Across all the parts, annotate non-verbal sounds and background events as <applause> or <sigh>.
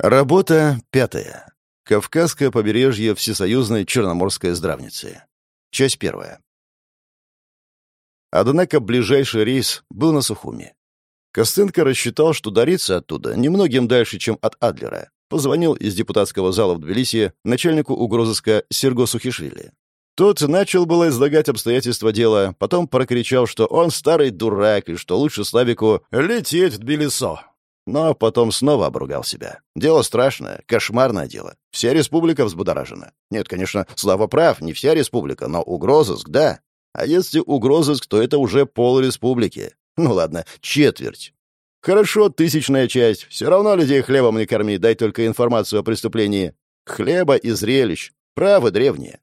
Работа пятая. Кавказское побережье Всесоюзной Черноморской здравницы. Часть первая. Однако ближайший рейс был на Сухуми. Костенко рассчитал, что дарится оттуда немногим дальше, чем от Адлера. Позвонил из депутатского зала в Тбилиси начальнику угрозыска Серго Сухишвили. Тот начал было излагать обстоятельства дела, потом прокричал, что он старый дурак и что лучше Славику лететь в Тбилисо. Но потом снова обругал себя. Дело страшное, кошмарное дело. Вся республика взбудоражена. Нет, конечно, Слава прав, не вся республика, но угрозыск, да. А если угрозыск, то это уже пол республики. Ну ладно, четверть. Хорошо, тысячная часть. Все равно людей хлебом не корми, дай только информацию о преступлении. Хлеба и зрелищ. Правы древние.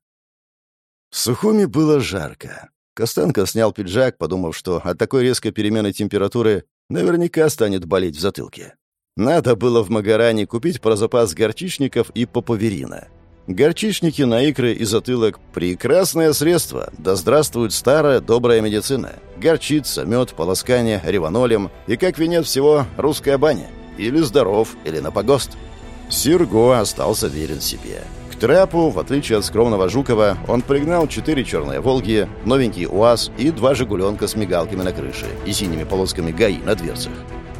В Сухуми было жарко. Костенко снял пиджак, подумав, что от такой резкой перемены температуры Наверняка станет болеть в затылке. Надо было в Магаране купить про запас горчичников и поповерина. Горчичники на икры и затылок – прекрасное средство. Да здравствует старая добрая медицина. Горчица, мед, полоскание, реванолем и, как венец всего, русская баня. Или здоров, или на погост. Серго остался верен себе. К трапу, в отличие от скромного Жукова, он пригнал четыре черные «Волги», новенький УАЗ и два «Жигуленка» с мигалками на крыше и синими полосками ГАИ на дверцах.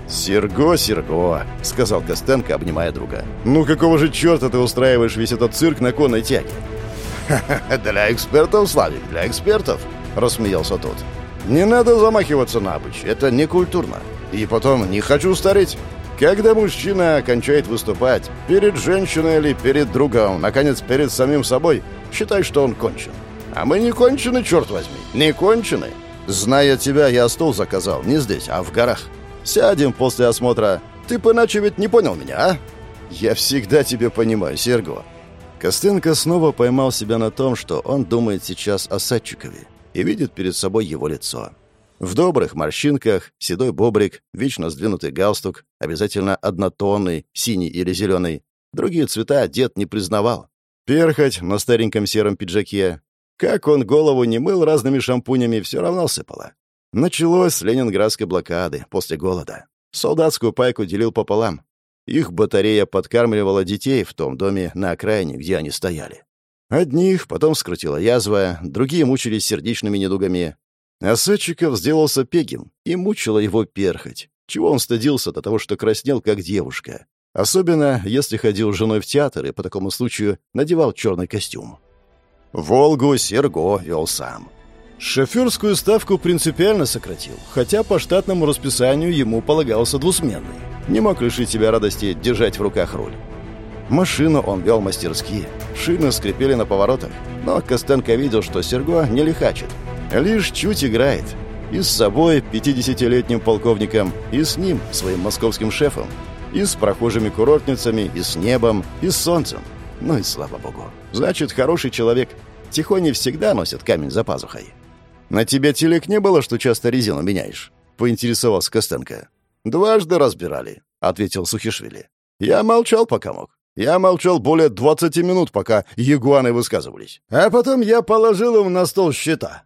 «Серго, Серго», — сказал Костенко, обнимая друга. «Ну какого же черта ты устраиваешь весь этот цирк на конной тяге?» «Ха-ха, для экспертов, Славик, для экспертов», — рассмеялся тот. «Не надо замахиваться на обыч, это не культурно. И потом, не хочу стареть. Когда мужчина кончает выступать перед женщиной или перед другом, наконец, перед самим собой, считай, что он кончен. А мы не кончены, черт возьми, не кончены. Зная тебя, я стол заказал не здесь, а в горах. Сядем после осмотра. Ты бы иначе ведь не понял меня, а? Я всегда тебя понимаю, Серго. Костенко снова поймал себя на том, что он думает сейчас о Садчикове и видит перед собой его лицо. В добрых морщинках, седой бобрик, вечно сдвинутый галстук, обязательно однотонный, синий или зеленый. Другие цвета дед не признавал. Перхоть на стареньком сером пиджаке. Как он голову не мыл разными шампунями, все равно сыпало. Началось с ленинградской блокады, после голода. Солдатскую пайку делил пополам. Их батарея подкармливала детей в том доме на окраине, где они стояли. Одних потом скрутила язва, другие мучились сердечными недугами, а Садчиков сделался пегим, и мучила его перхоть. Чего он стыдился до того, что краснел, как девушка. Особенно, если ходил с женой в театр и по такому случаю надевал черный костюм. «Волгу» Серго вел сам. Шоферскую ставку принципиально сократил, хотя по штатному расписанию ему полагался двусменный. Не мог лишить себя радости держать в руках руль. Машину он вел мастерски, шины скрипели на поворотах, но Костенко видел, что Серго не лихачит, Лишь чуть играет. И с собой, 50-летним полковником, и с ним, своим московским шефом, и с прохожими курортницами, и с небом, и с солнцем. Ну и слава богу. Значит, хороший человек. Тихони всегда носит камень за пазухой. «На тебя телек не было, что часто резину меняешь?» — поинтересовался Костенко. «Дважды разбирали», — ответил Сухишвили. «Я молчал, пока мог. Я молчал более 20 минут, пока ягуаны высказывались. А потом я положил им на стол счета.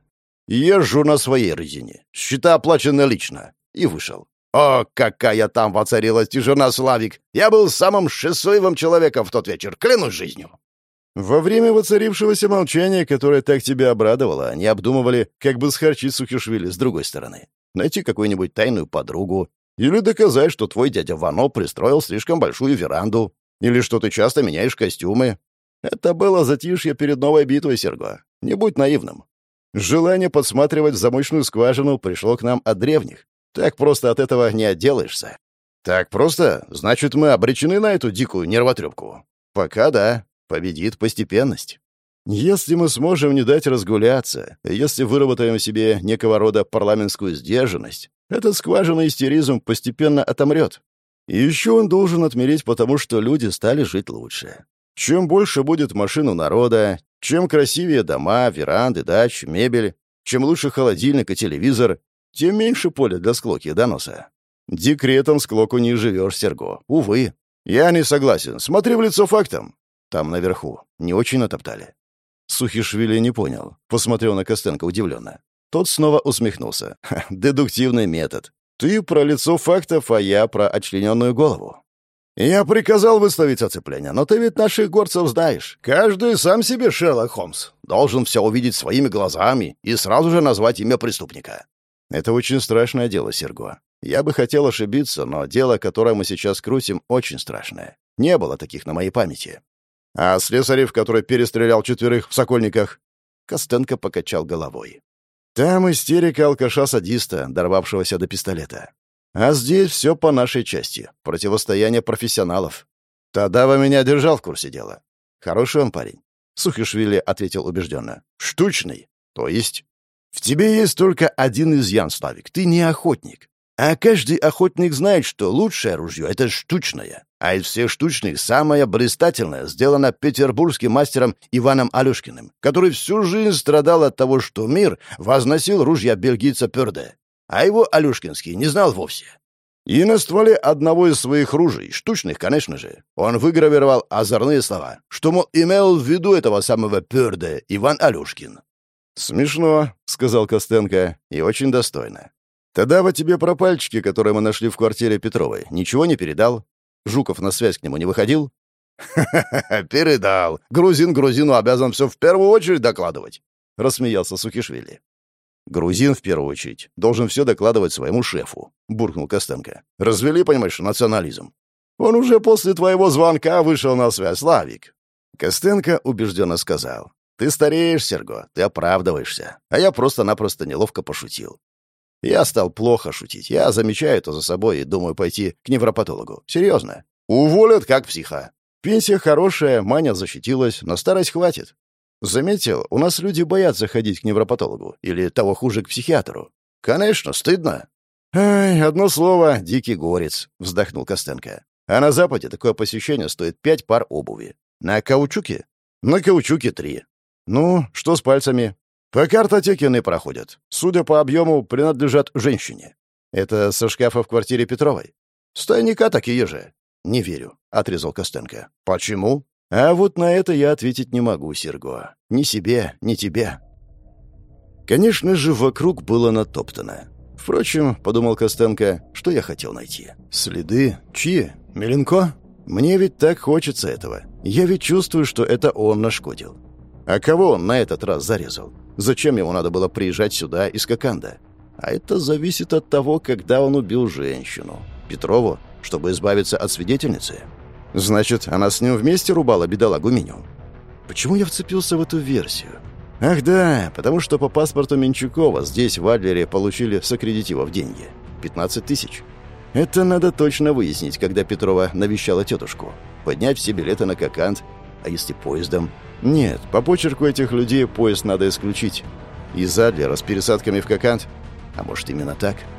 Езжу на своей резине. Счета оплачены лично. И вышел. О, какая там воцарилась тишина, Славик! Я был самым счастливым человеком в тот вечер, клянусь жизнью. Во время воцарившегося молчания, которое так тебя обрадовало, они обдумывали, как бы схарчить Сухишвили с другой стороны. Найти какую-нибудь тайную подругу. Или доказать, что твой дядя Вано пристроил слишком большую веранду. Или что ты часто меняешь костюмы. Это было затишье перед новой битвой, Серго. Не будь наивным. Желание подсматривать в замочную скважину пришло к нам от древних. Так просто от этого не отделаешься. Так просто? Значит, мы обречены на эту дикую нервотрепку? Пока да. Победит постепенность. Если мы сможем не дать разгуляться, если выработаем себе некого рода парламентскую сдержанность, этот скважина истеризм постепенно отомрет. И еще он должен отмереть, потому что люди стали жить лучше. Чем больше будет машин у народа, чем красивее дома, веранды, дачи, мебель, чем лучше холодильник и телевизор, тем меньше поля для склоки и доноса. Декретом склоку не живешь, Серго. Увы. Я не согласен. Смотри в лицо фактам. Там наверху. Не очень натоптали. Сухишвили не понял. Посмотрел на Костенко удивленно. Тот снова усмехнулся. <laughs> «Дедуктивный метод. Ты про лицо фактов, а я про отчлененную голову». «Я приказал выставить оцепление, но ты ведь наших горцев знаешь. Каждый сам себе Шерлок Холмс. Должен все увидеть своими глазами и сразу же назвать имя преступника». «Это очень страшное дело, Серго. Я бы хотел ошибиться, но дело, которое мы сейчас крутим, очень страшное. Не было таких на моей памяти». «А Слесарев, который перестрелял четверых в Сокольниках?» Костенко покачал головой. «Там истерика алкаша-садиста, дорвавшегося до пистолета. А здесь все по нашей части. Противостояние профессионалов. Тадава меня держал в курсе дела. Хороший он парень. Сухишвили ответил убежденно. Штучный. То есть? В тебе есть только один изъян, Славик. Ты не охотник. А каждый охотник знает, что лучшее ружье — это штучное. А из всех штучных самое блистательное сделано петербургским мастером Иваном Алюшкиным, который всю жизнь страдал от того, что мир возносил ружья бельгийца Пёрде а его Алюшкинский не знал вовсе. И на стволе одного из своих ружей, штучных, конечно же, он выгравировал озорные слова, что, мол, имел в виду этого самого Пёрда Иван Алюшкин. «Смешно», — сказал Костенко, — «и очень достойно. Тогда вот тебе про пальчики, которые мы нашли в квартире Петровой, ничего не передал? Жуков на связь к нему не выходил?» «Ха-ха-ха, передал. Грузин грузину обязан все в первую очередь докладывать», — рассмеялся Сухишвили. «Грузин, в первую очередь, должен все докладывать своему шефу», — буркнул Костенко. «Развели, понимаешь, национализм. Он уже после твоего звонка вышел на связь, Славик». Костенко убежденно сказал. «Ты стареешь, Серго, ты оправдываешься. А я просто-напросто неловко пошутил. Я стал плохо шутить. Я замечаю это за собой и думаю пойти к невропатологу. Серьезно. Уволят как психа. Пенсия хорошая, Маня защитилась, на старость хватит. Заметил, у нас люди боятся ходить к невропатологу или того хуже к психиатру. Конечно, стыдно. Ай, одно слово, дикий горец, вздохнул Костенко. А на Западе такое посещение стоит пять пар обуви. На каучуке? На каучуке три. Ну, что с пальцами? По картотеке не проходят. Судя по объему, принадлежат женщине. Это со шкафа в квартире Петровой. С тайника такие же. Не верю, отрезал Костенко. Почему? А вот на это я ответить не могу, Серго. Ни себе, ни тебе. Конечно же, вокруг было натоптано. Впрочем, подумал Костенко, что я хотел найти. Следы? Чьи? Меленко? Мне ведь так хочется этого. Я ведь чувствую, что это он нашкодил. А кого он на этот раз зарезал? Зачем ему надо было приезжать сюда из Коканда? А это зависит от того, когда он убил женщину. Петрову, чтобы избавиться от свидетельницы? Значит, она с ним вместе рубала бедолагу Миню. Почему я вцепился в эту версию? Ах да, потому что по паспорту Менчукова здесь, в Адлере, получили с аккредитивов деньги. 15 тысяч. Это надо точно выяснить, когда Петрова навещала тетушку. Поднять все билеты на Кокант. А если поездом? Нет, по почерку этих людей поезд надо исключить. Из Адлера с пересадками в Кокант? А может, именно так? —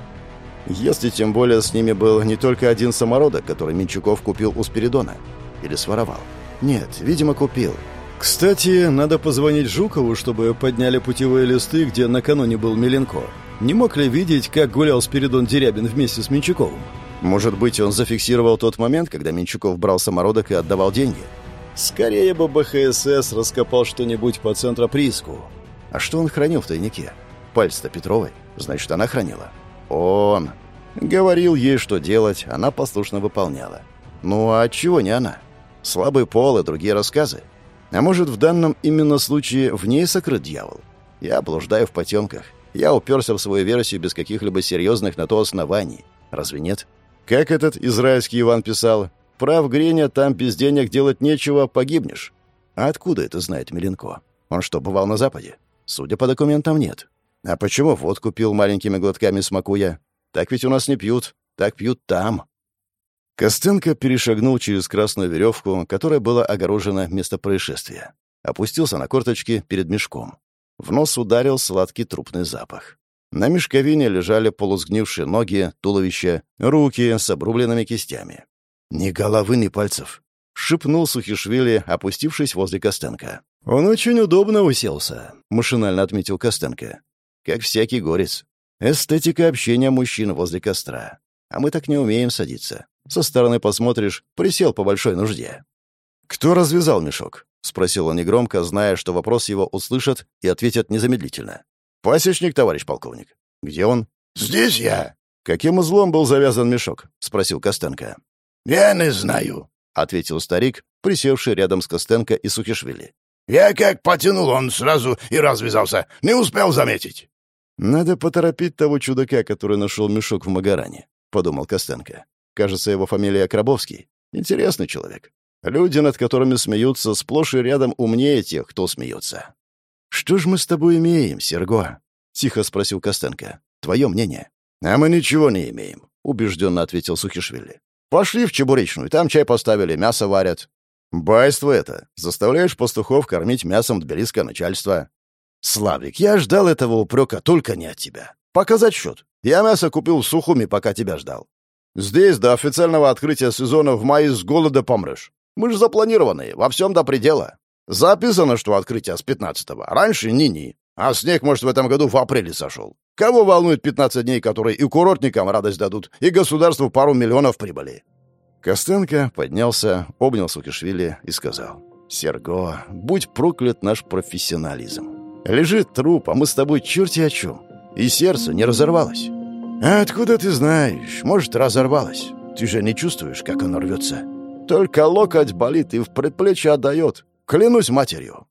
если тем более с ними был не только один самородок, который Минчуков купил у Спиридона. Или своровал. Нет, видимо, купил. Кстати, надо позвонить Жукову, чтобы подняли путевые листы, где накануне был Миленко. Не мог ли видеть, как гулял Спиридон Дерябин вместе с Минчуковым? Может быть, он зафиксировал тот момент, когда Минчуков брал самородок и отдавал деньги? Скорее бы БХСС раскопал что-нибудь по центроприску. А что он хранил в тайнике? Пальцы-то Петровой. Значит, она хранила. Он. Говорил ей, что делать, она послушно выполняла. Ну а чего не она? Слабый пол и другие рассказы. А может, в данном именно случае в ней сокрыт дьявол? Я блуждаю в потемках. Я уперся в свою версию без каких-либо серьезных на то оснований. Разве нет? Как этот израильский Иван писал, «Прав Греня, там без денег делать нечего, погибнешь». А откуда это знает Миленко? Он что, бывал на Западе? Судя по документам, нет. А почему водку пил маленькими глотками смакуя? Так ведь у нас не пьют, так пьют там. Костенко перешагнул через красную веревку, которая была огорожена место происшествия. Опустился на корточки перед мешком. В нос ударил сладкий трупный запах. На мешковине лежали полусгнившие ноги, туловище, руки с обрубленными кистями. «Ни головы, ни пальцев», — шепнул Сухишвили, опустившись возле Костенко. «Он очень удобно уселся», — машинально отметил Костенко как всякий горец. Эстетика общения мужчин возле костра. А мы так не умеем садиться. Со стороны посмотришь, присел по большой нужде. «Кто развязал мешок?» — спросил он негромко, зная, что вопрос его услышат и ответят незамедлительно. «Пасечник, товарищ полковник». «Где он?» «Здесь я». «Каким узлом был завязан мешок?» — спросил Костенко. «Я не знаю», — ответил старик, присевший рядом с Костенко и Сухишвили. «Я как потянул, он сразу и развязался. Не успел заметить». «Надо поторопить того чудака, который нашел мешок в Магаране», — подумал Костенко. «Кажется, его фамилия Крабовский. Интересный человек. Люди, над которыми смеются, сплошь и рядом умнее тех, кто смеется». «Что ж мы с тобой имеем, Серго?» — тихо спросил Костенко. «Твое мнение?» «А мы ничего не имеем», — убежденно ответил Сухишвили. «Пошли в Чебуречную, там чай поставили, мясо варят». «Байство это. Заставляешь пастухов кормить мясом тбилисское начальство». «Славик, я ждал этого упрека только не от тебя. Показать счет. Я мясо купил в Сухуми, пока тебя ждал. Здесь до официального открытия сезона в мае с голода помрешь. Мы же запланированные, во всем до предела. Записано, что открытие с 15-го. Раньше ни-ни. А снег, может, в этом году в апреле сошел. Кого волнует 15 дней, которые и курортникам радость дадут, и государству пару миллионов прибыли?» Костенко поднялся, обнял Сукишвили и сказал. «Серго, будь проклят наш профессионализм. Лежит труп, а мы с тобой черти о чем. И сердце не разорвалось. А откуда ты знаешь? Может, разорвалось. Ты же не чувствуешь, как оно рвется. Только локоть болит и в предплечье отдает. Клянусь матерью.